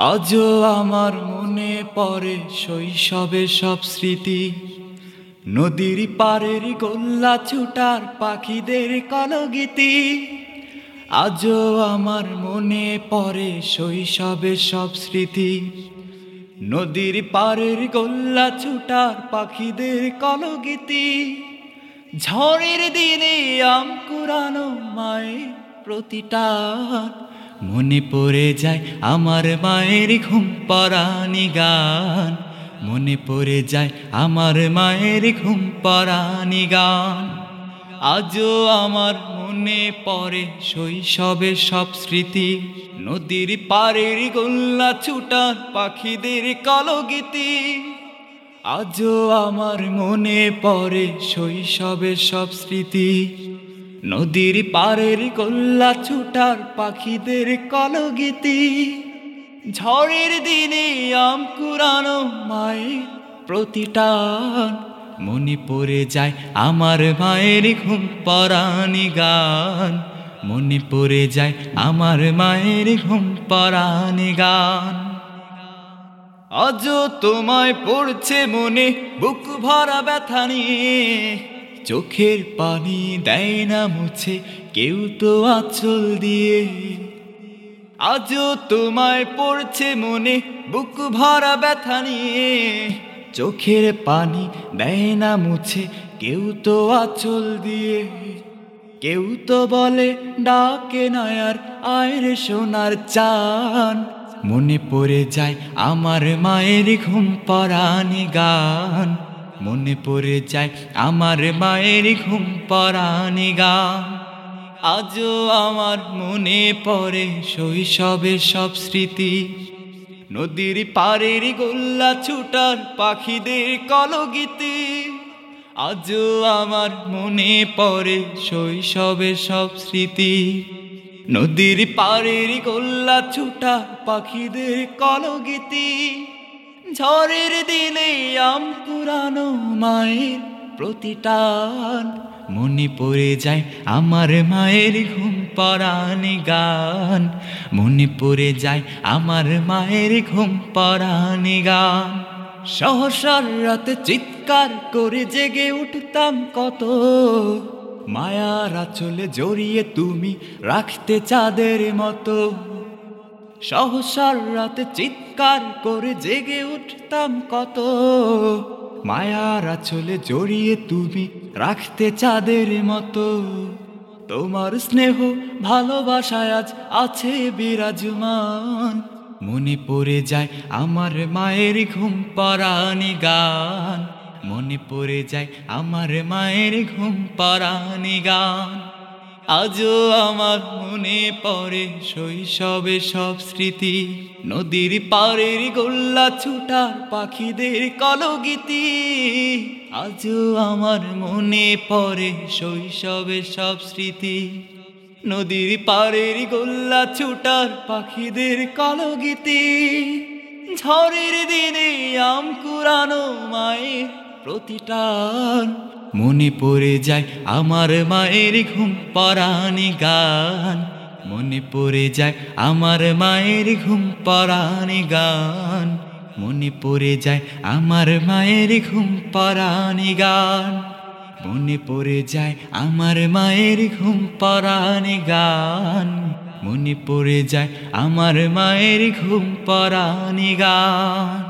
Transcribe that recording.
আজও আমার মনে পড়ে শৈশবের সব স্মৃতি। নদীর পাড়ের গোল্লা ছুটার পাখিদের কলগীতি। আজও আমার মনে পড়ে শৈশবের সব স্মৃতি। নদীর পাড়ের গোল্লা ছুটার পাখিদের কলগীতি। ঝড়ের দিনে আম কুড়ানো মায়ের প্রতিটা মনে পড়ে যায় আমার মায়ের ঘুম পরানি গান। মনে পড়ে যায় আমার মায়ের ঘুম পরানি গান। আজও আমার মনে পড়ে শৈশবের সব স্মৃতি। নদীর পাড়ের গোল্লা ছুটার পাখিদের কলগীতি। আজও আমার মনে পড়ে শৈশবের সব স্মৃতি। নদীর পাড়ের গোল্লা ছুটার পাখিদের কলগীতি। ঝড়ের দিনে আম কুড়ানো মায়ের প্রতিটান মনে পড়ে যায় আমার মায়ের ঘুম পরানি গান। মনে পড়ে যায় আমার মায়ের ঘুম পরানি গান। আজ তোমায় পড়ছে মনে বুক ভরা ব্যথা নিয়ে। চোখের পানি দেয় না মুছে, কেউ তো আঁচল দিয়ে। আজও তোমায় পড়ছে মনে, বুক ভরা ব্যথা নিয়ে। চোখের পানি দেয় না মুছে, কেউ তো আঁচল দিয়ে। কেউ তো বলে, ডাকে নয়ার আয়ের সোনার চান মনে পড়ে যায় আমার মায়ের ঘুম পরানি গান। মনে পড়ে যায় আমার মায়ের ঘুম পরানি গান আজও আমার মনে পড়ে শৈশবের সব স্মৃতি। নদীর পাড়ের গোল্লা ছুটার পাখিদের কলগীতি। আজও আমার মনে পড়ে শৈশবের সব স্মৃতি। নদীর পাড়ের গোল্লা ছুটা পাখিদের কলগীতি। ঝড়ের দিনে আম কুরানো মায়ের প্রতিটান। মনে পড়ে যায় আমার মায়ের ঘুম পরানি গান। মনে পড়ে যায় আমার মায়ের ঘুম পরানি গান। সহসার রাতে চিৎকার করে জেগে উঠতাম কত। মায়ার আচলে জড়িয়ে তুমি রাখতে চাঁদের মতো। সহসার রাতে চিৎকার করে জেগে উঠতাম কত। মায়ার আচলে জড়িয়ে তুমি রাখতে চাঁদের মতো। তোমার স্নেহ ভালোবাসায় আজ আছে বিরাজমান। মনে পড়ে যায় আমার মায়ের ঘুম পরানি গান। মনে পড়ে যায় আমার মায়ের ঘুম পরানি গান। আজও আমার মনে পড়ে শৈশবে সব স্মৃতি। নদীর পাড়ের গোল্লা ছুটার পাখিদের কলগীতি। আজও আমার মনে পড়ে শৈশবে সব স্মৃতি। নদীর পাড়ের গোল্লা ছুটার পাখিদের কলগীতি। ঝড়ের দিনে আম কুড়ানো মায়ের প্রতিটান মনে পড়ে যায় আমার মায়ের ঘুম পরানি গান। মনে পড়ে যায় আমার মায়ের ঘুম পরানি গান। মনে পড়ে যায় আমার মায়ের ঘুম পরানি গান। মনে পড়ে যায় আমার মায়ের ঘুম পরানি গান। মনে পড়ে যায় আমার মায়ের ঘুম পরানি গান।